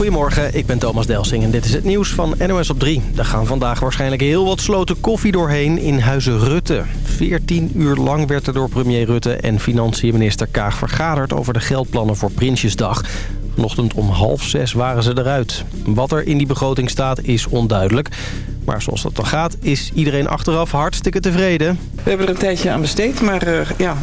Goedemorgen, ik ben Thomas Delsing en dit is het nieuws van NOS op 3. Er gaan vandaag waarschijnlijk heel wat sloten koffie doorheen in Huizen Rutte. 14 uur lang werd er door premier Rutte en financiënminister Kaag vergaderd... over de geldplannen voor Prinsjesdag. Vanochtend om half zes waren ze eruit. Wat er in die begroting staat is onduidelijk. Maar zoals dat dan gaat, is iedereen achteraf hartstikke tevreden. We hebben er een tijdje aan besteed, maar uh, ja,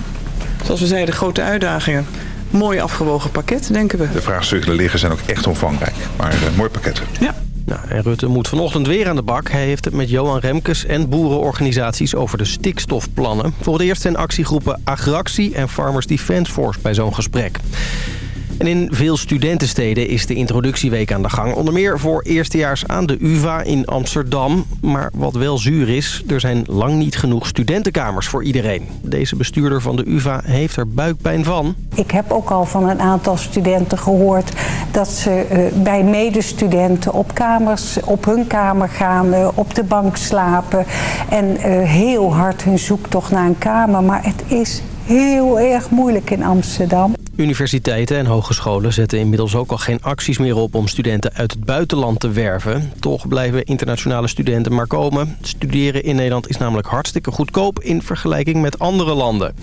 zoals we zeiden, grote uitdagingen. Mooi afgewogen pakket, denken we. De vraagstukken liggen zijn ook echt omvangrijk, maar een mooi pakket. Ja. Nou, en Rutte moet vanochtend weer aan de bak. Hij heeft het met Johan Remkes en boerenorganisaties over de stikstofplannen. Voor het eerst zijn actiegroepen Agractie en Farmers Defence Force bij zo'n gesprek. En in veel studentensteden is de introductieweek aan de gang. Onder meer voor eerstejaars aan de UvA in Amsterdam. Maar wat wel zuur is, er zijn lang niet genoeg studentenkamers voor iedereen. Deze bestuurder van de UvA heeft er buikpijn van. Ik heb ook al van een aantal studenten gehoord... dat ze uh, bij medestudenten op kamers, op hun kamer gaan, uh, op de bank slapen... en uh, heel hard hun zoektocht naar een kamer. Maar het is heel erg moeilijk in Amsterdam. Universiteiten en hogescholen zetten inmiddels ook al geen acties meer op om studenten uit het buitenland te werven. Toch blijven internationale studenten maar komen. Studeren in Nederland is namelijk hartstikke goedkoop in vergelijking met andere landen.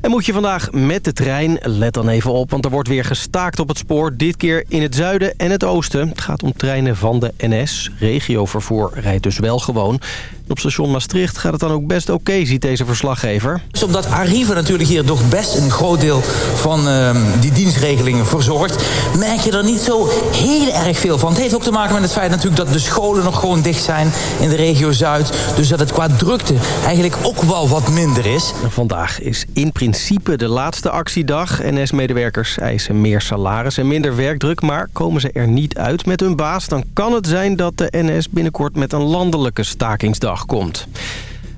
En moet je vandaag met de trein, let dan even op, want er wordt weer gestaakt op het spoor. Dit keer in het zuiden en het oosten. Het gaat om treinen van de NS. Regiovervoer rijdt dus wel gewoon. Op station Maastricht gaat het dan ook best oké, okay, ziet deze verslaggever. Dus omdat Arriva natuurlijk hier toch best een groot deel van uh, die dienstregelingen verzorgt... merk je er niet zo heel erg veel van. Het heeft ook te maken met het feit natuurlijk dat de scholen nog gewoon dicht zijn in de regio Zuid. Dus dat het qua drukte eigenlijk ook wel wat minder is. Vandaag is in principe de laatste actiedag. NS-medewerkers eisen meer salaris en minder werkdruk... maar komen ze er niet uit met hun baas... dan kan het zijn dat de NS binnenkort met een landelijke stakingsdag komt.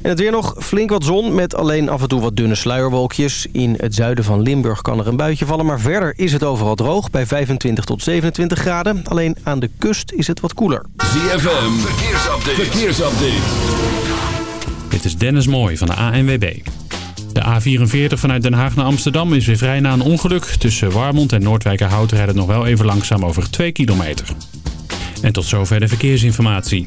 En het weer nog flink wat zon met alleen af en toe wat dunne sluierwolkjes. In het zuiden van Limburg kan er een buitje vallen, maar verder is het overal droog bij 25 tot 27 graden. Alleen aan de kust is het wat koeler. ZFM, verkeersupdate. verkeersupdate. Dit is Dennis Mooij van de ANWB. De A44 vanuit Den Haag naar Amsterdam is weer vrij na een ongeluk. Tussen Warmond en Noordwijkerhout rijdt het nog wel even langzaam over 2 kilometer. En tot zover de verkeersinformatie.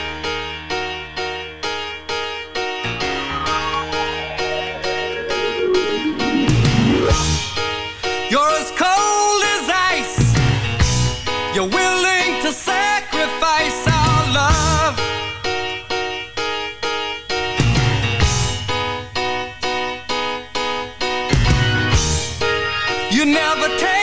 You never take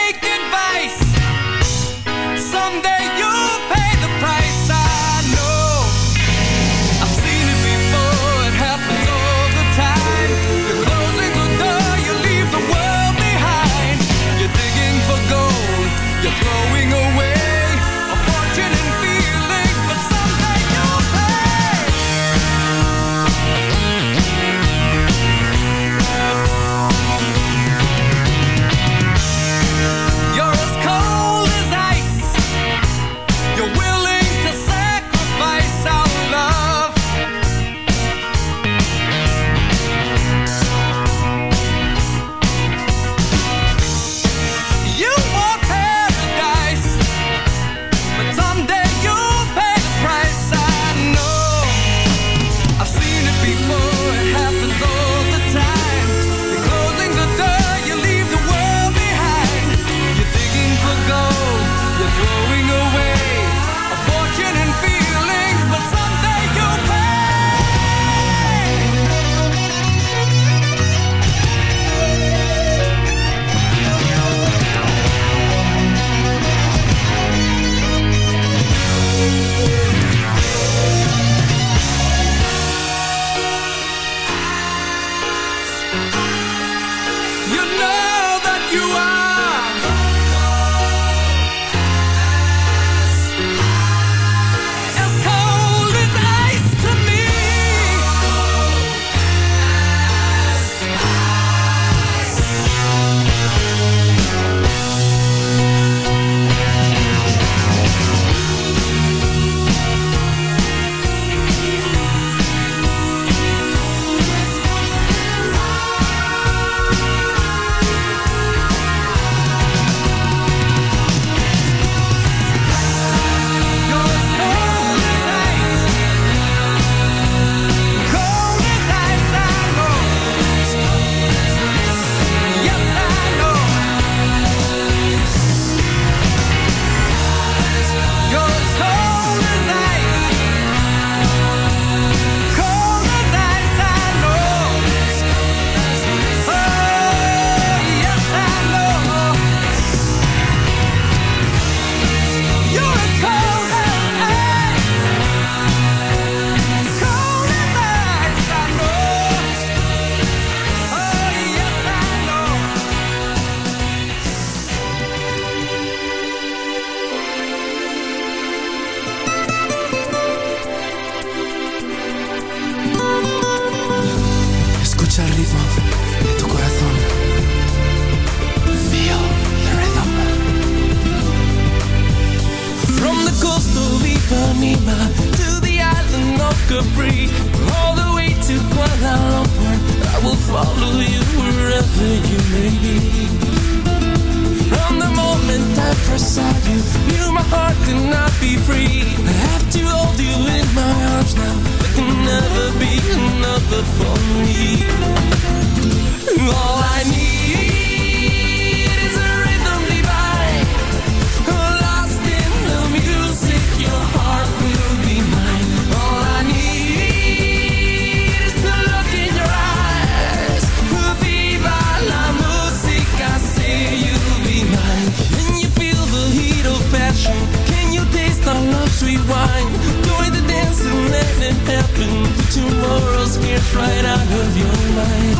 light.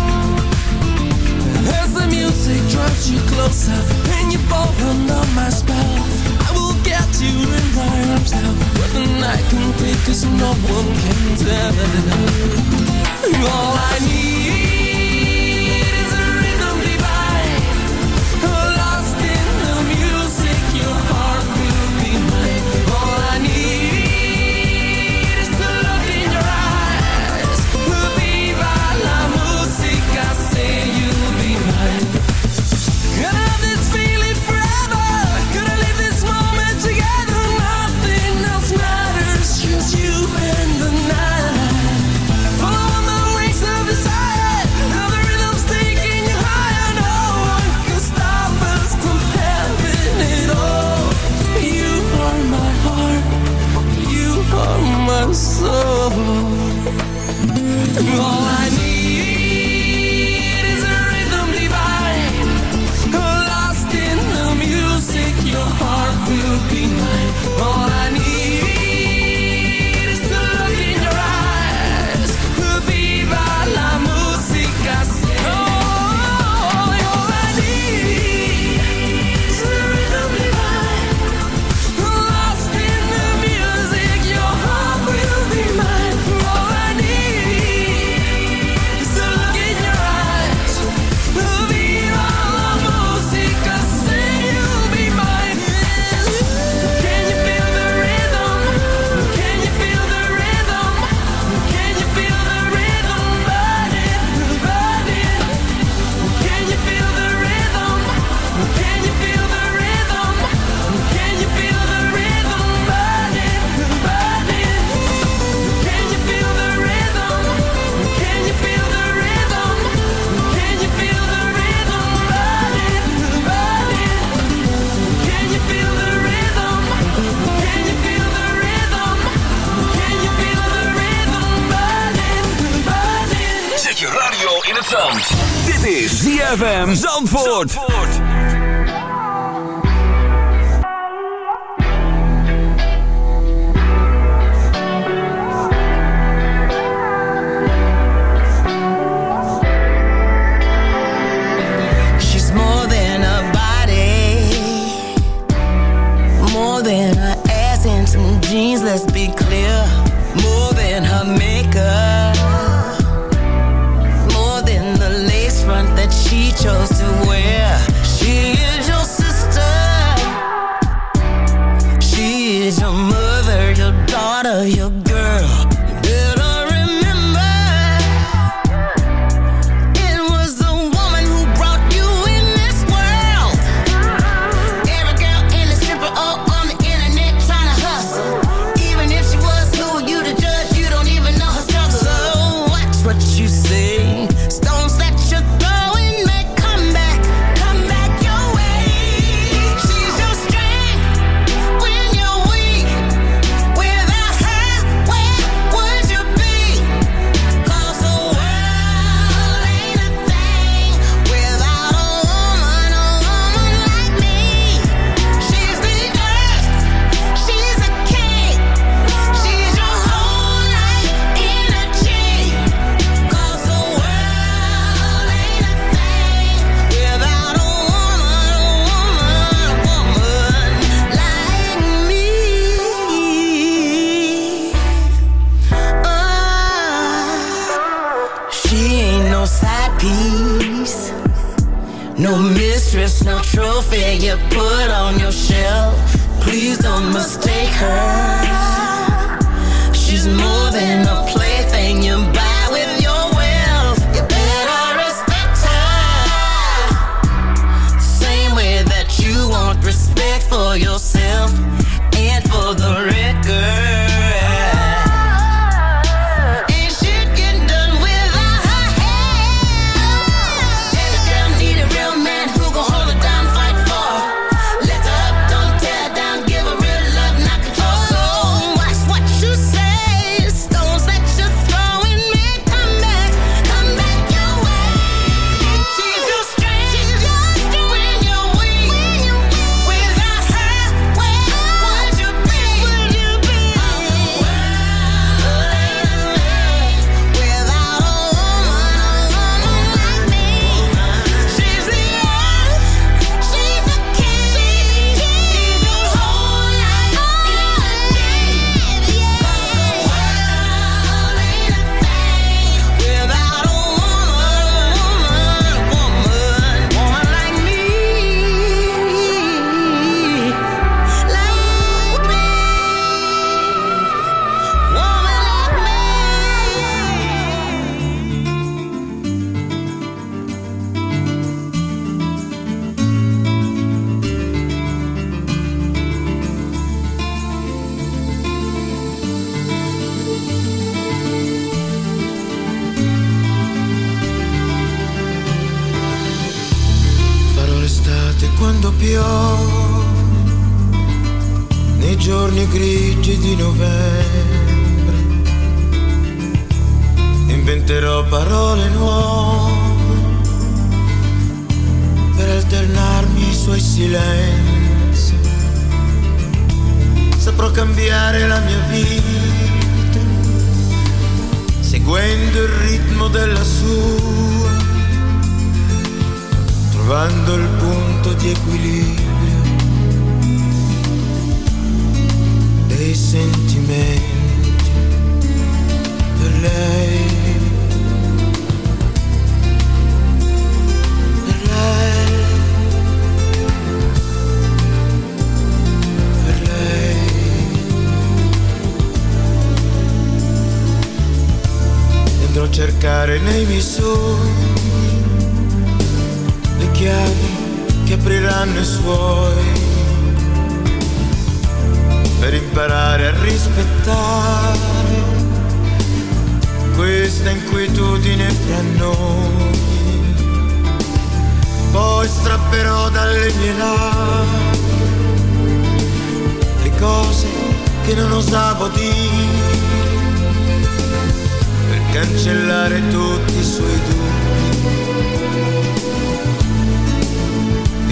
As the music drives you closer And you fall under my spell I will get you in my arms now. What the night can take cause no one can tell. All I need wrong.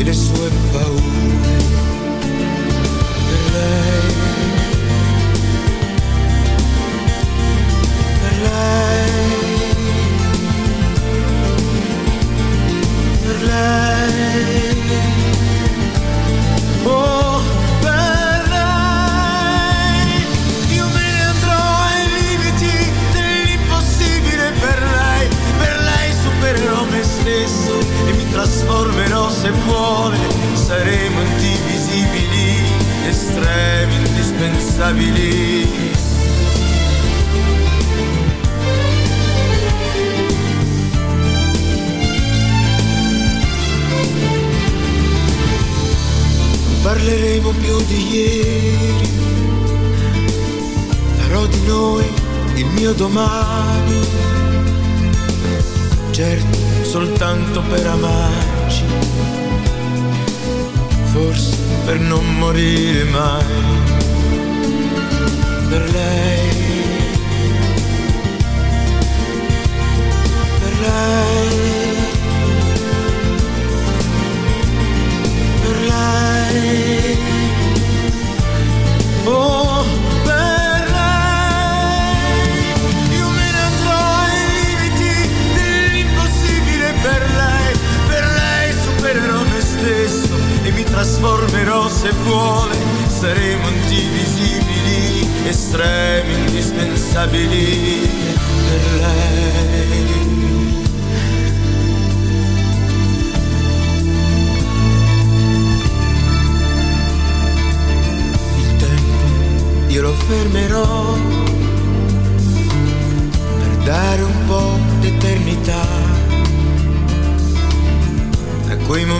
This would oppose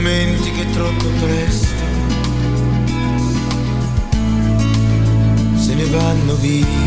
dimentichi troppo presto. Se ne vanno via.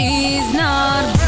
she's not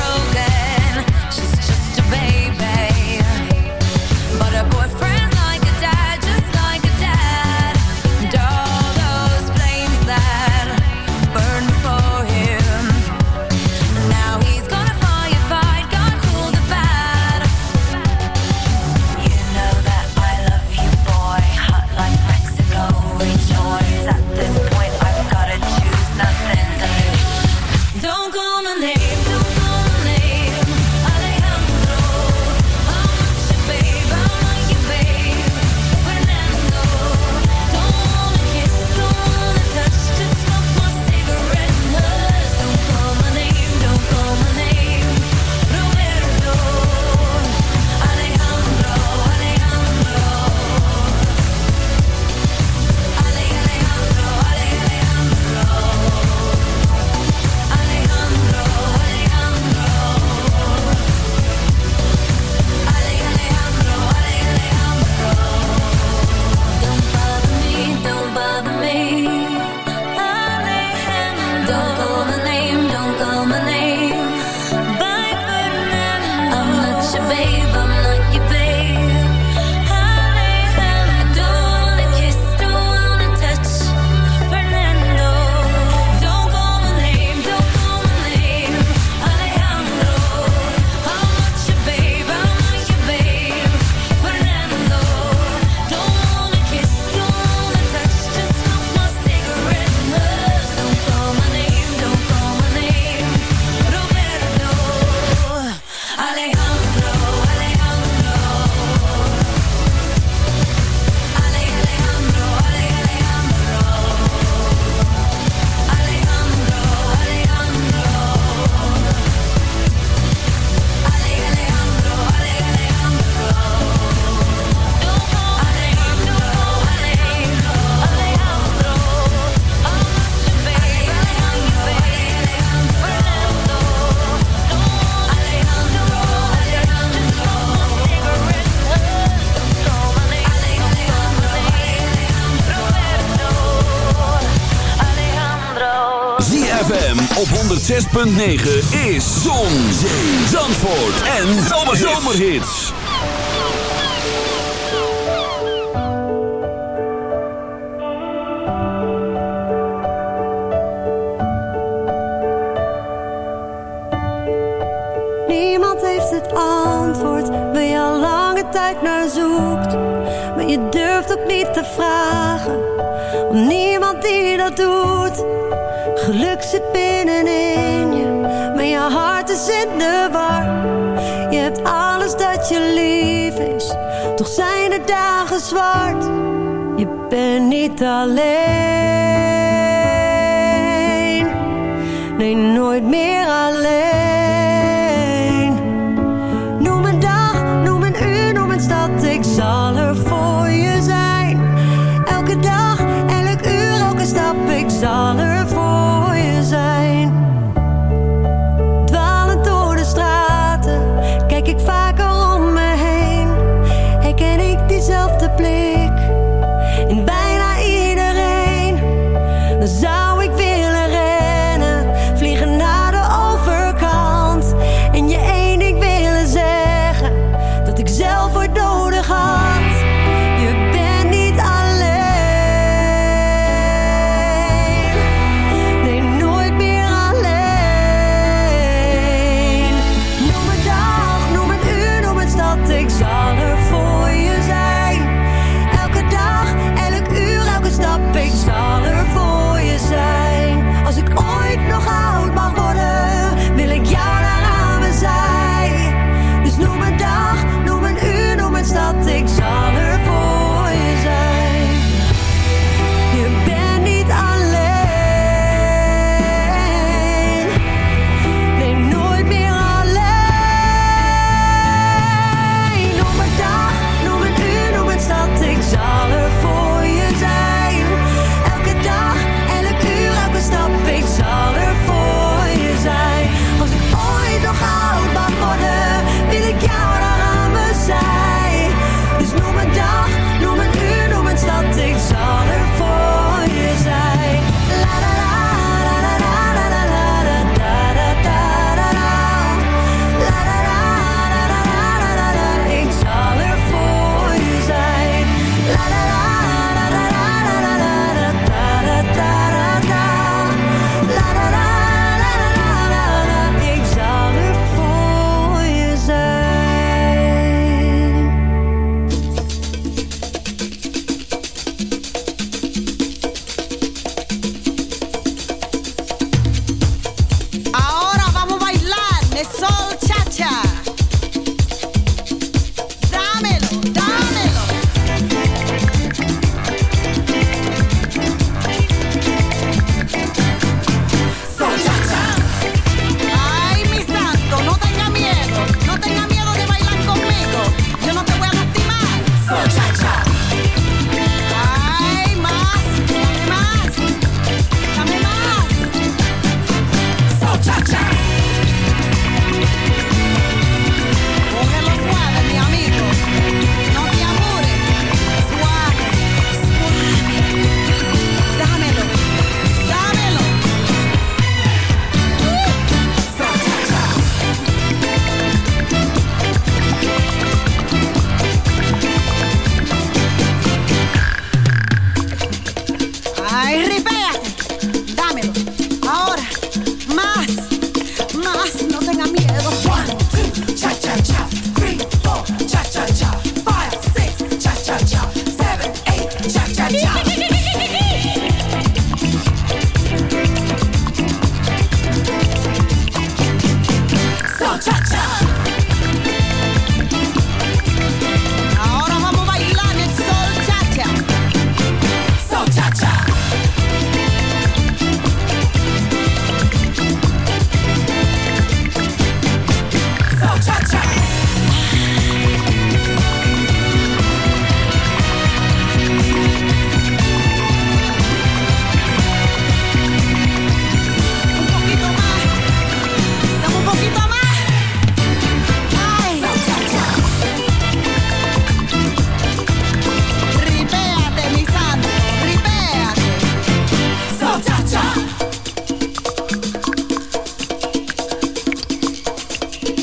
106.9 is Zon, Zee, Zandvoort en Zomerhits. Niemand heeft het antwoord waar je al lange tijd naar zoekt. Maar je durft ook niet te vragen, Om niemand die dat doet. Geluk zit binnenin alles in de war. Je hebt alles dat je lief is, toch zijn de dagen zwart. Je bent niet alleen, nee nooit meer alleen.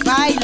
Bye.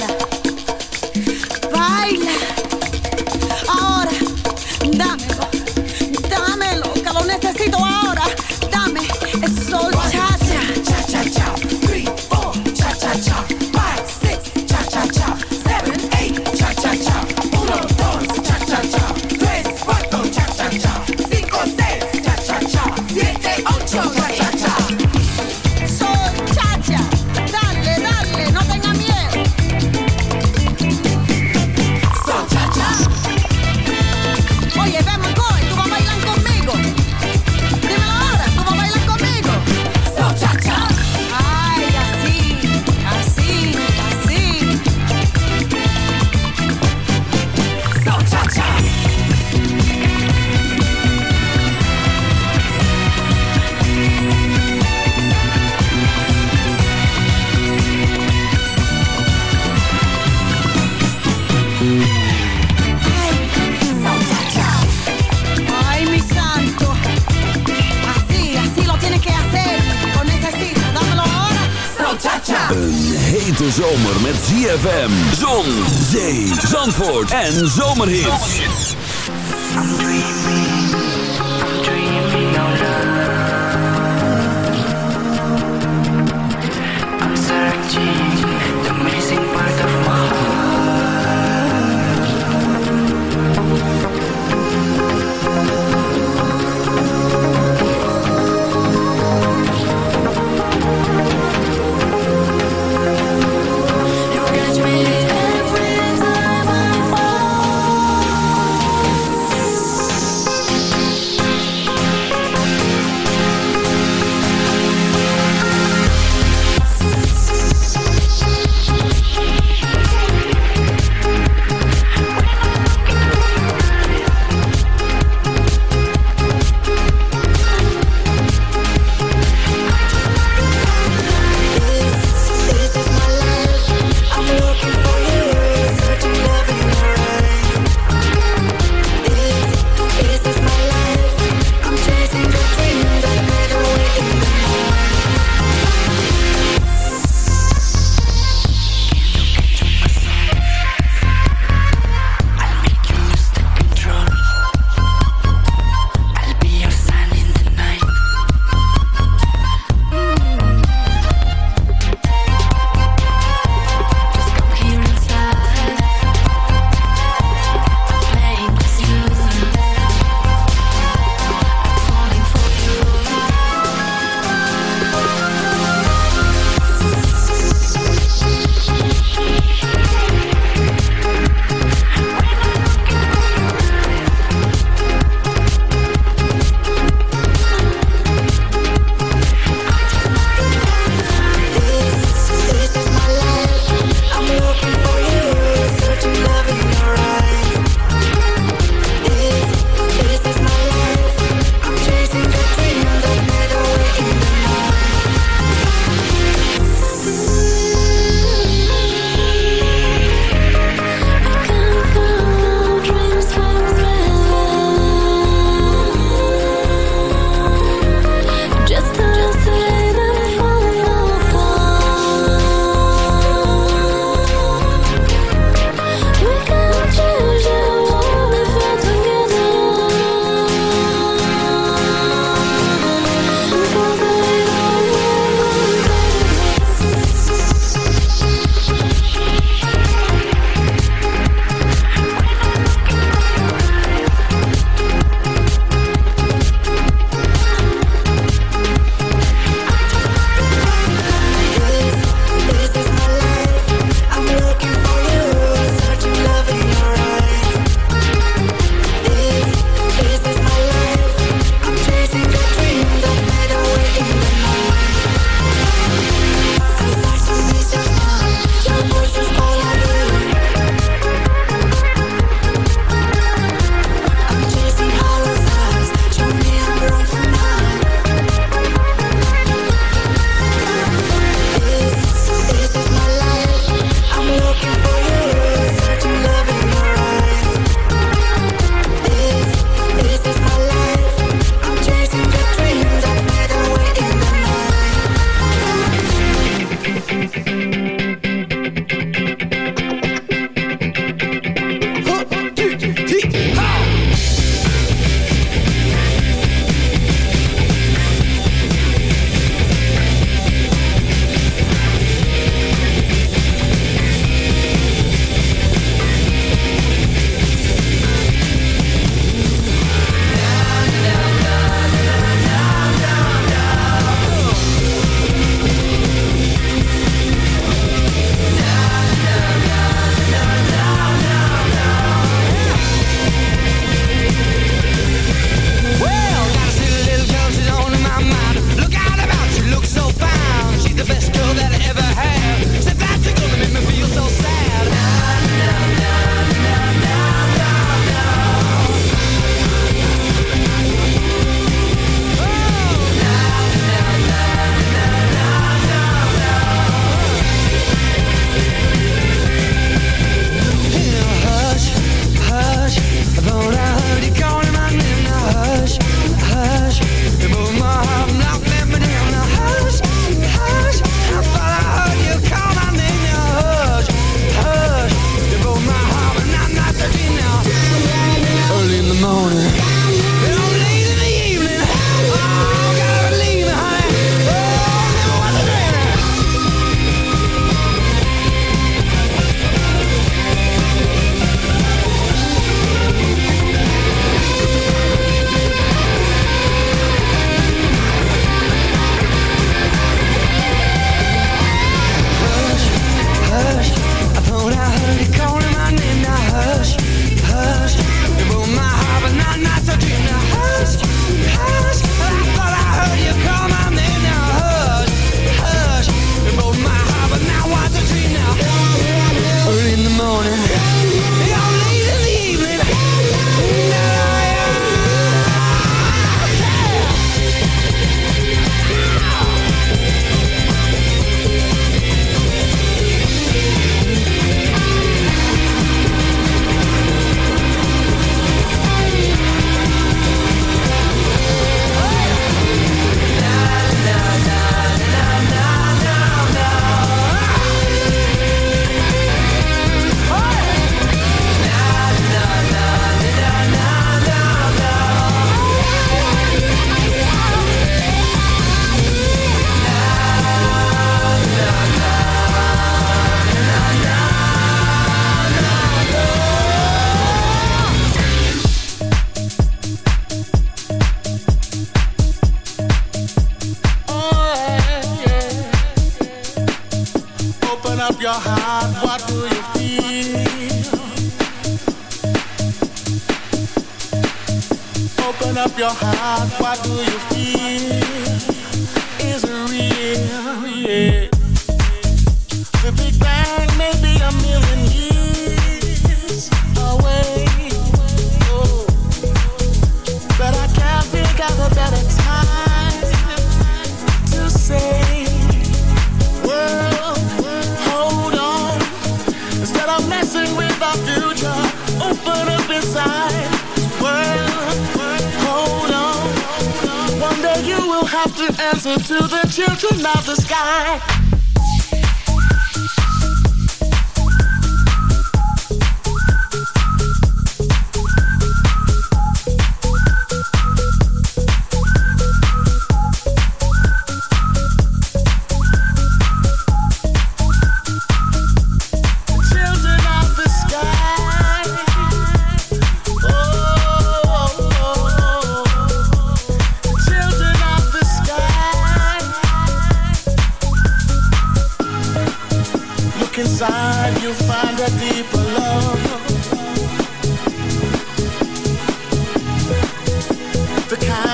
En zomerhits.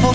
for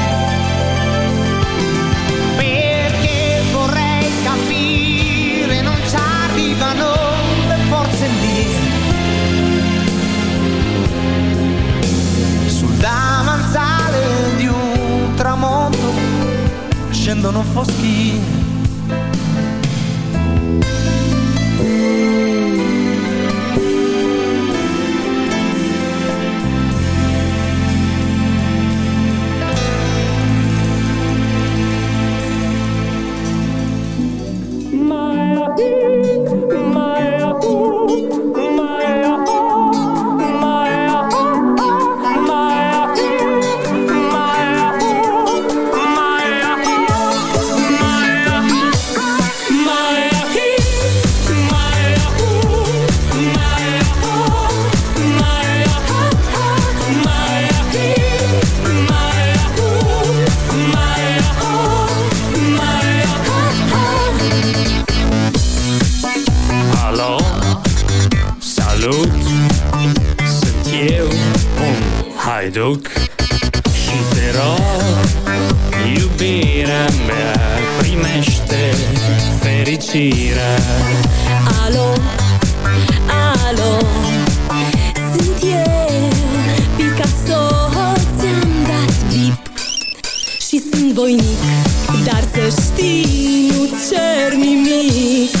Quando andano foschi. stasera. Allo, allo, sentier, Picasso, zijn dat diep. Schissen, woon ik, daar ze stien, nu cerni mij.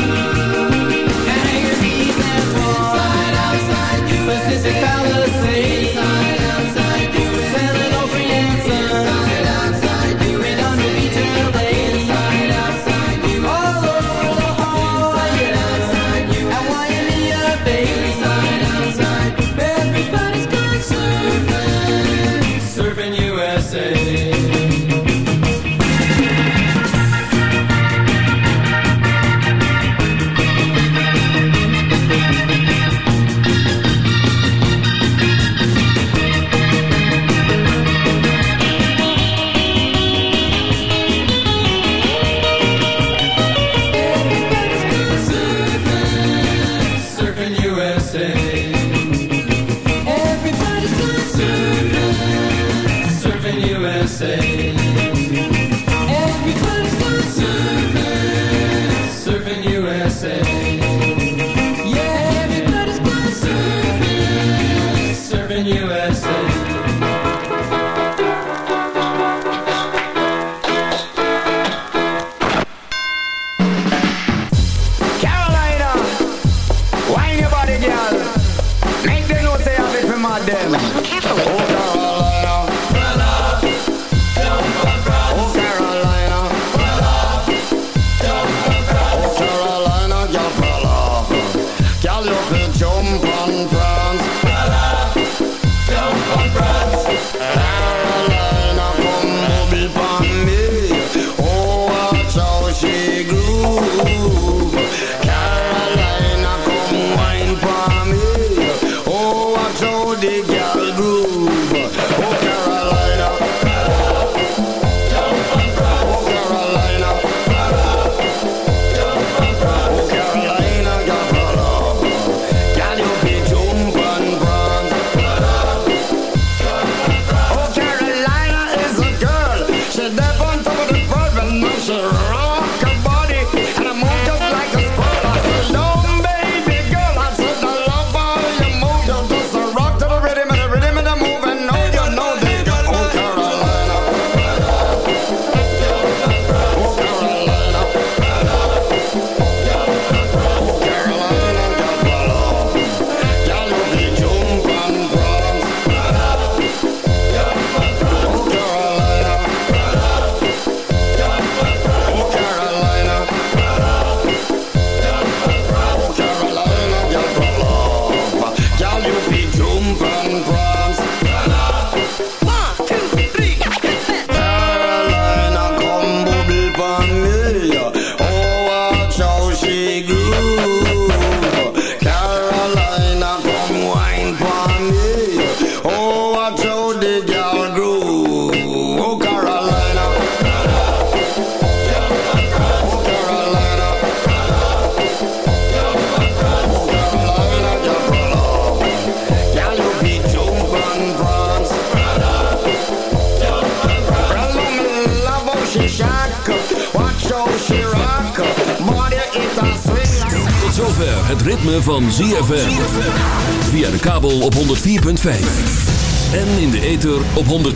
you.